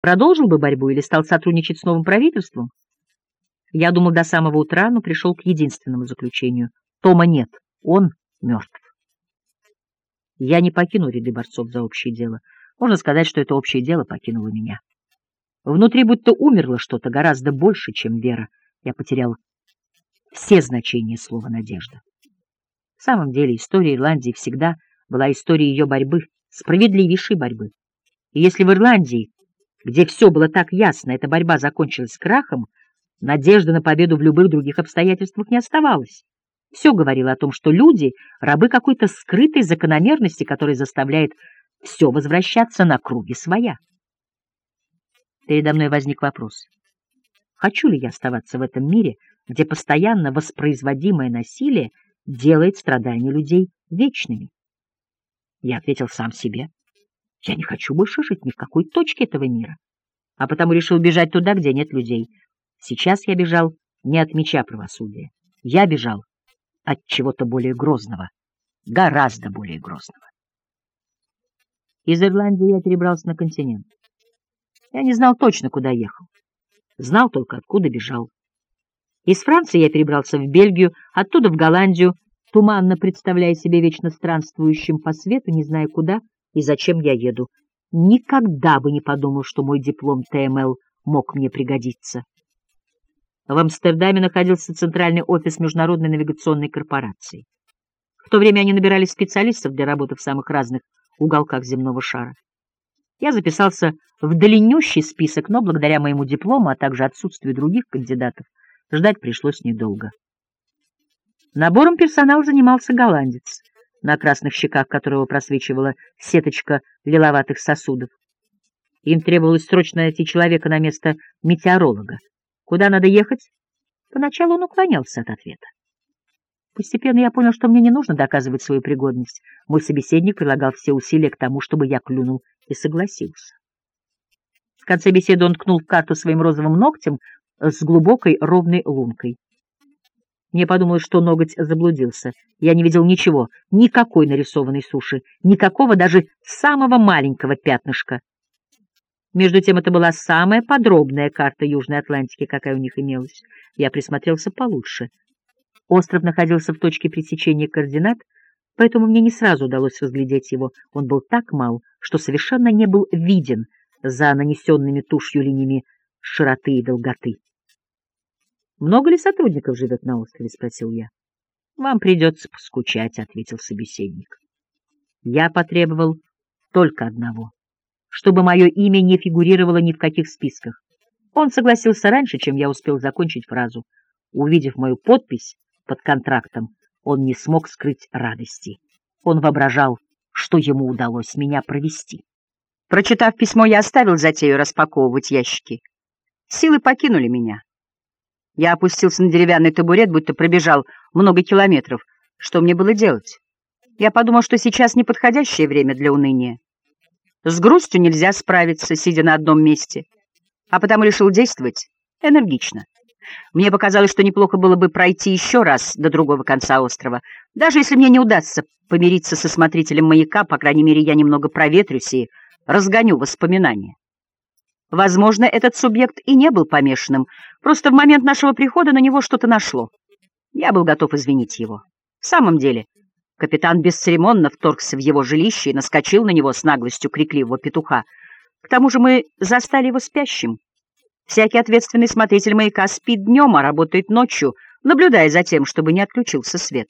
Продолжил бы борьбу или стал сотрудничать с новым правительством? Я думал до самого утра, но пришел к единственному заключению. Тома нет, он мертв. Я не покину ряды борцов за общее дело. Можно сказать, что это общее дело покинуло меня. Внутри будто умерло что-то гораздо больше, чем вера. Я потерял все значения слова «надежда». В самом деле история Ирландии всегда была историей ее борьбы, справедливейшей борьбы. И если в Ирландии, где все было так ясно, эта борьба закончилась крахом, надежды на победу в любых других обстоятельствах не оставалось. Все говорило о том, что люди — рабы какой-то скрытой закономерности, которая заставляет все возвращаться на круги своя. Передо мной возник вопрос. Хочу ли я оставаться в этом мире, где постоянно воспроизводимое насилие делает страдания людей вечными? Я ответил сам себе. Я не хочу больше жить ни в какой точке этого мира, а потому решил бежать туда, где нет людей. Сейчас я бежал не от меча правосудия. Я бежал от чего-то более грозного, гораздо более грозного. Из Ирландии я перебрался на континент. Я не знал точно, куда ехал. Знал только, откуда бежал. Из Франции я перебрался в Бельгию, оттуда в Голландию, туманно представляя себе вечно странствующим по свету, не зная куда и зачем я еду. Никогда бы не подумал, что мой диплом ТМЛ мог мне пригодиться. В Амстердаме находился центральный офис Международной навигационной корпорации. В то время они набирали специалистов для работы в самых разных уголках земного шара. Я записался в длиннющий список, но благодаря моему диплому, а также отсутствию других кандидатов, ждать пришлось недолго. Набором персонала занимался голландец, на красных щеках которого просвечивала сеточка лиловатых сосудов. Им требовалось срочно найти человека на место метеоролога. Куда надо ехать? Поначалу он уклонялся от ответа. Постепенно я понял, что мне не нужно доказывать свою пригодность. Мой собеседник прилагал все усилия к тому, чтобы я клюнул и согласился. В конце беседы он ткнул в карту своим розовым ногтем с глубокой ровной лункой. Мне подумалось, что ноготь заблудился. Я не видел ничего, никакой нарисованной суши, никакого даже самого маленького пятнышка. Между тем, это была самая подробная карта Южной Атлантики, какая у них имелась. Я присмотрелся получше. Остров находился в точке пресечения координат, поэтому мне не сразу удалось разглядеть его. Он был так мал, что совершенно не был виден за нанесенными тушью линиями широты и долготы. «Много ли сотрудников живет на острове?» — спросил я. «Вам придется поскучать», — ответил собеседник. Я потребовал только одного чтобы мое имя не фигурировало ни в каких списках. Он согласился раньше, чем я успел закончить фразу. Увидев мою подпись под контрактом, он не смог скрыть радости. Он воображал, что ему удалось меня провести. Прочитав письмо, я оставил затею распаковывать ящики. Силы покинули меня. Я опустился на деревянный табурет, будто пробежал много километров. Что мне было делать? Я подумал, что сейчас неподходящее время для уныния. С грустью нельзя справиться, сидя на одном месте, а потому решил действовать энергично. Мне показалось, что неплохо было бы пройти еще раз до другого конца острова. Даже если мне не удастся помириться со смотрителем маяка, по крайней мере, я немного проветрюсь и разгоню воспоминания. Возможно, этот субъект и не был помешанным, просто в момент нашего прихода на него что-то нашло. Я был готов извинить его. В самом деле, Капитан бесцеремонно вторгся в его жилище и наскочил на него с наглостью крикливого петуха. К тому же мы застали его спящим. Всякий ответственный смотритель маяка спит днем, а работает ночью, наблюдая за тем, чтобы не отключился свет.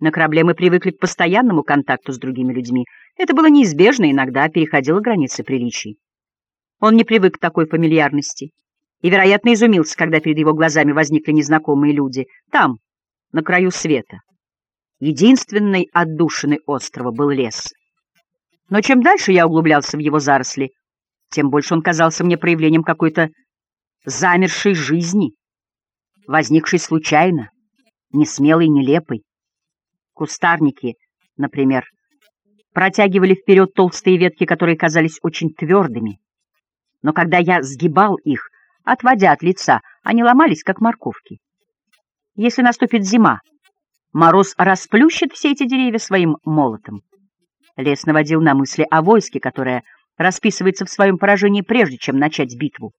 На корабле мы привыкли к постоянному контакту с другими людьми. Это было неизбежно, иногда переходило границы приличий. Он не привык к такой фамильярности и, вероятно, изумился, когда перед его глазами возникли незнакомые люди, там, на краю света. Единственной отдушиной острова был лес. Но чем дальше я углублялся в его заросли, тем больше он казался мне проявлением какой-то замершей жизни, возникшей случайно, несмелой, нелепой. Кустарники, например, протягивали вперед толстые ветки, которые казались очень твердыми. Но когда я сгибал их, отводя от лица, они ломались, как морковки. Если наступит зима, Мороз расплющит все эти деревья своим молотом. Лес наводил на мысли о войске, которое расписывается в своем поражении прежде, чем начать битву.